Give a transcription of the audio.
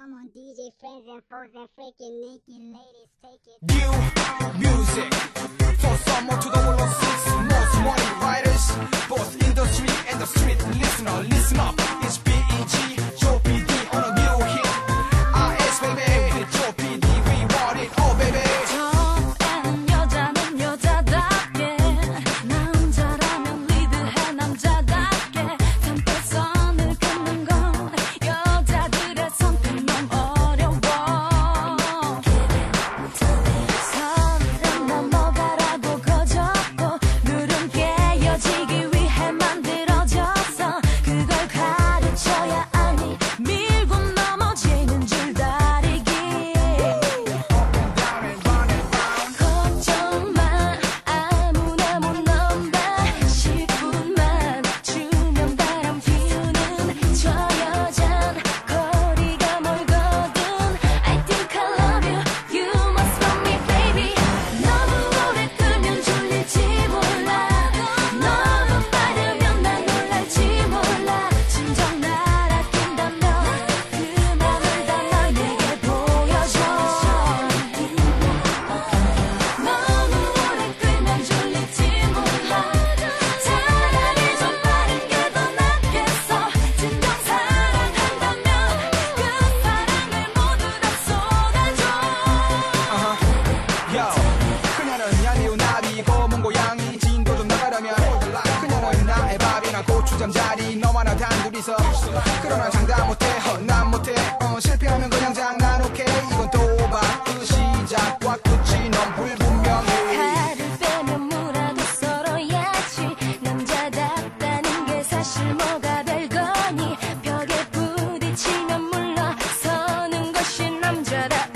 Come on, DJ friends and foes and freaking naked ladies, take it. You. 하면 그녀는 나의 밥이나 고추장 자리. 너와 나 단둘이서 그러나 장담 못해 난 못해. 어, 실패하면 그냥 장난 오케이 이건 도박 그 시작과 끝이 넌 불분명해. 칼을 빼면 무라도 썰어야지. 남자답다는 게 사실 뭐가 별거니. 벽에 부딪히면 물러서는 것이 남자다.